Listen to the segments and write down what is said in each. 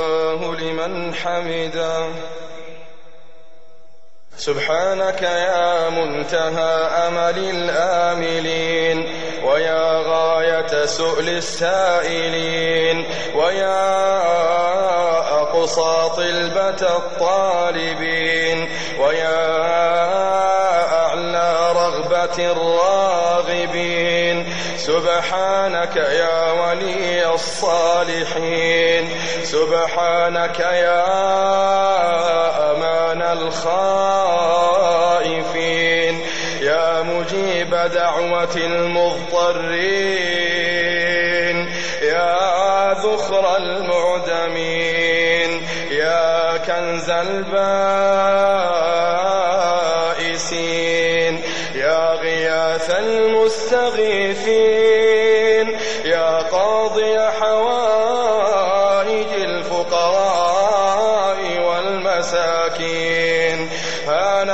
الله لمن حمده. سبحانك يا منتهى أمل الآملين ويا غاية سؤل السائلين ويا أقصى طلبة الطالبين ويا أعلى رغبة الراغبين. سبحانك يا ولي الصالحين. سبحانك يا أمان الخائفين يا مجيب دعوة المضطرين يا ذخر المعدمين يا كنز البائسين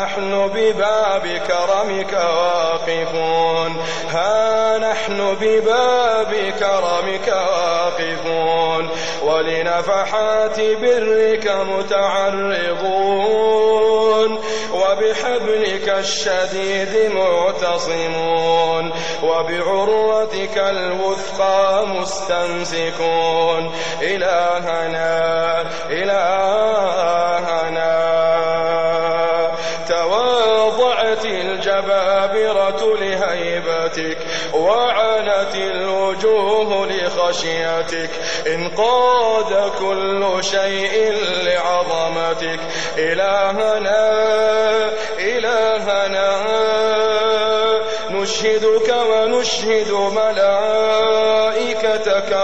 نحن بباب كرمك واقفون. ها نحن بباب كرمك واقفون. ولنفحات برك متعرضون. وبحبلك الشديد معتصمون. وبعروتك الوثقى مستمسكون. إلهنا إلهنا لخشيتك انقاد كل شيء لعظمتك. إلهنا إلهنا نشهدك ونشهد ملائكتك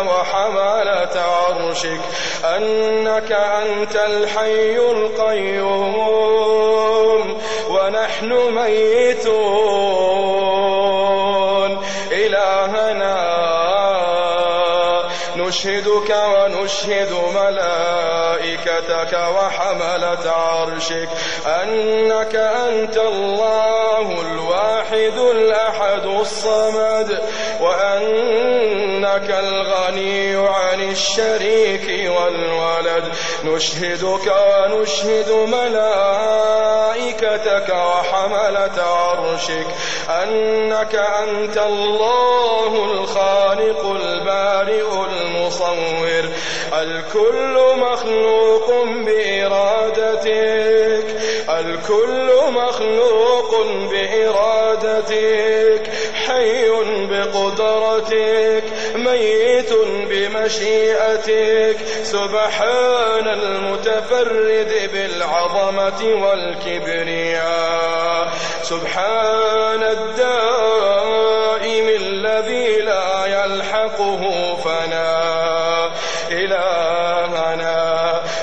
وحملة عرشك. أنك أنت الحي القيوم ونحن ميتون. إلهنا نشهدك ونشهد ملائكتك وحملة عرشك أنك أنت الله الواحد الأحد الصمد وأنك الغني عن الشريك والولد نشهدك ونشهد ملائكتك وحملة عرشك أنك أنت الله الخالق البارئ المصور الكل مخلوق بإرادتك. الكل مخلوق بإرادتك. حي بقدرتك. ميت بمشيئتك. سبحان المتفرد بالعظمة والكبرياء. سبحان الدائم الذي لا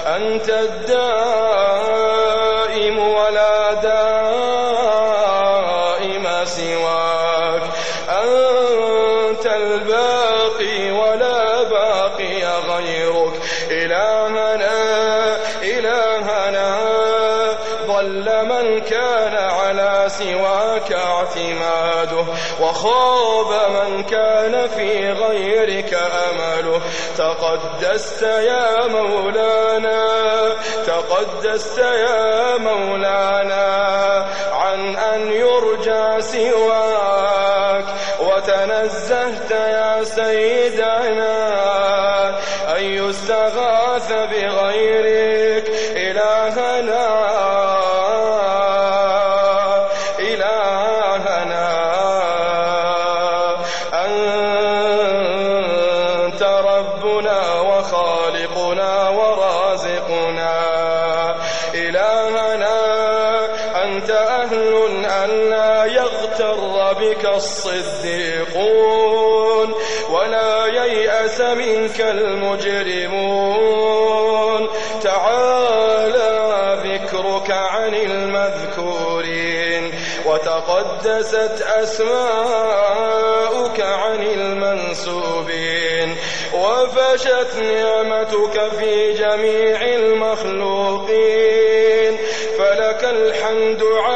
أنت الدائم ولا دائم سواك. أنت الباقي ولا باقي غيرك. إلهنا إلهنا ضل من كان اعتماده وخاب من كان في غيرك أمله. تقدست يا مولانا تقدست يا مولانا عن أن يرجى سواك. وتنزهت يا سيدنا أن يستغاث بغيرك. أهل أن لا يغتر بك الصديقون ولا ييأس منك المجرمون تعالى ذكرك عن المذكورين وتقدست أسماؤك عن المنسوبين وفشت نعمتك في جميع المخلوقين فلك الحمد على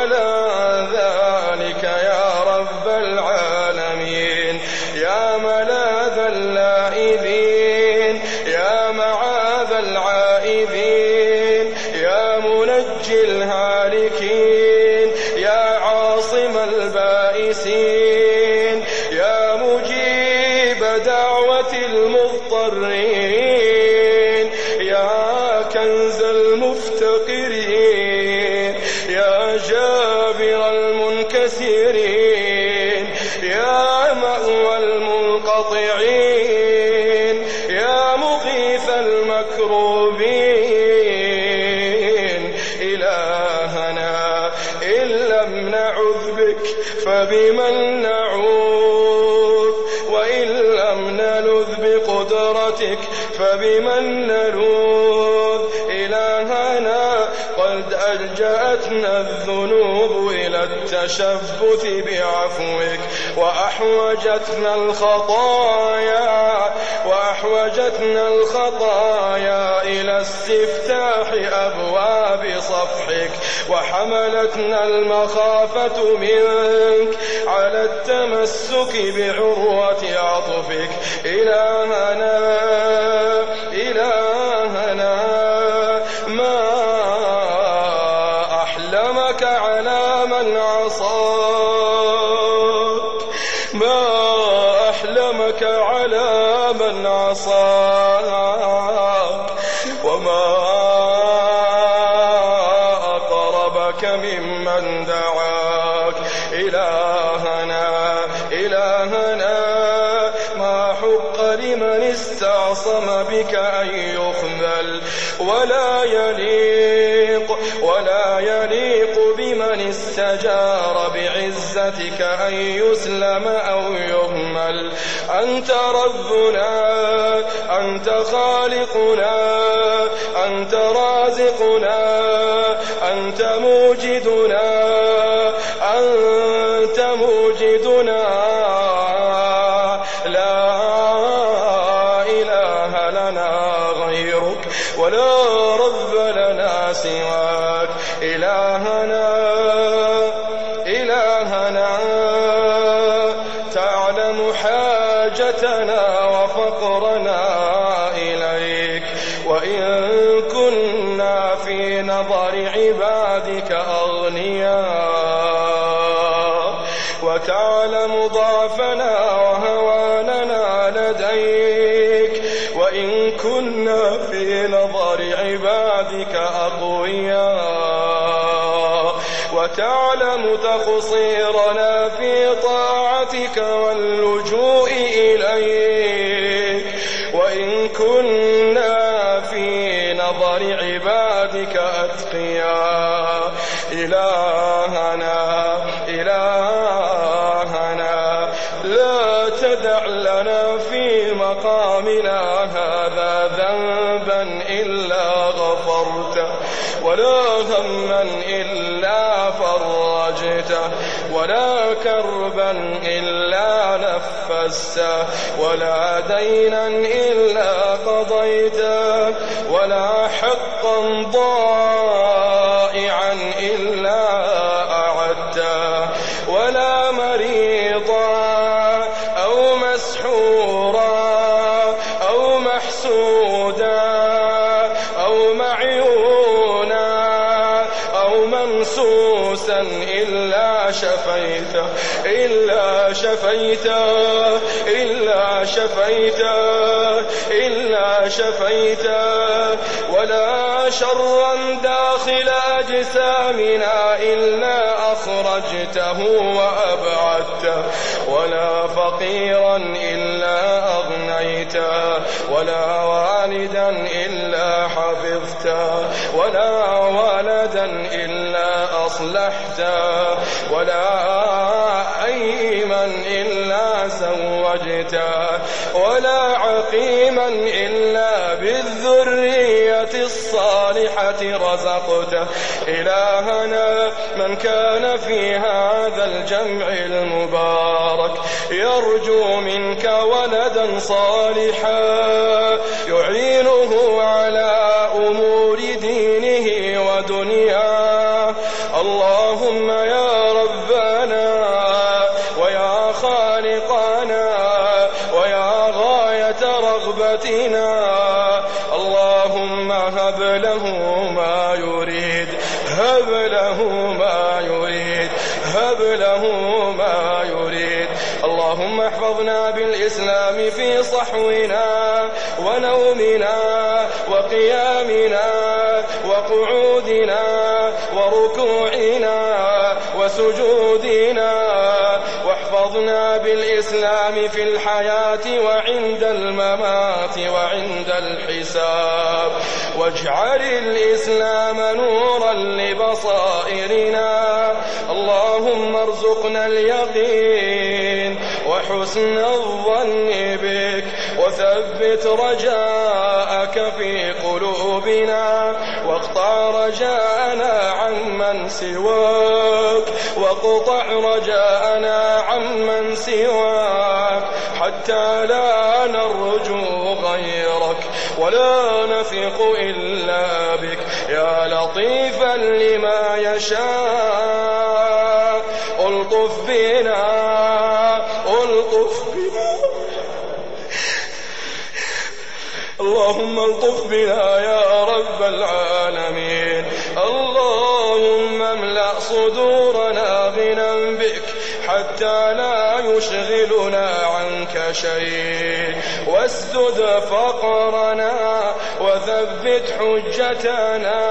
ألجأتنا الذنوب إلى التشبث بعفوك وأحوجتنا الخطايا وأحوجتنا الخطايا إلى استفتاح أبواب صفحك وحملتنا المخافة منك على التمسك بعروة عطفك. إلهنا إلهنا أقربك ممن دعاك. إلهنا إلهنا ما حق لمن استعصم بك أن يخذل. ولا يليق ولا يليق بمن استجار بعزتك أن يسلم أو يهمل. أنت ربنا أنت خالقنا أنت رازقنا أنت موجدنا أنت موجدنا. لا إله لنا غيرك ولا رب لنا سواك. وتعلم ضعفنا وهواننا لديك. وإن كنا في نظر عبادك أقوياء وتعلم تقصيرنا في طاعتك واللجوء إليك. وإن كنا في نظر عبادك إلهنا إلهنا ولا هما إلا فرجته ولا كربا إلا نفسته ولا دينا إلا قضيته ولا حقا ضائعا إلا أعدته ولا مريضا أو مسحورا أو محسودا أو معيونا إلا شفيته إلا شفيته إلا شفيته إلا شفيته ولا شرا داخل أجسامنا إلا أخرجته وأبعدته ولا فقيرا إلا أغنيته ولا والدا إلا حفظته ولا ولدا إلا أصلحته ولا أيما إلا زوجته ولا عقيما إلا بالذرية الصالحة رزقته إلهنا من كان في هذا الجمع المبارك يرجو منك ولدا صالحا. يعينه اللهم يا ربنا ويا خالقنا ويا غاية رغبتنا اللهم هب له ما يريد هب له ما يريد هب له ما يريد. اللهم احفظنا بالإسلام في صحونا ونومنا وقيامنا وقعودنا وركوعنا وسجودنا واحفظنا بالإسلام في الحياة وعند الممات وعند الحساب واجعل الإسلام نورا لبصائرنا اللهم ارزقنا اليقين وحسن الظن بك وثبت رجاءك في قلوبنا واقطع رجاءنا عمن سواك واقطع رجاءنا عمن سواك. حتى لا نرجو غيرك ولا نثق إلا بك. يا لطيفا لما يشاء ألطف بنا يشغلنا عنك شيء. واسدد فقرنا وثبت حجتنا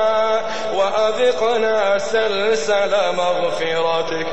وأذقنا سلسل مغفرتك.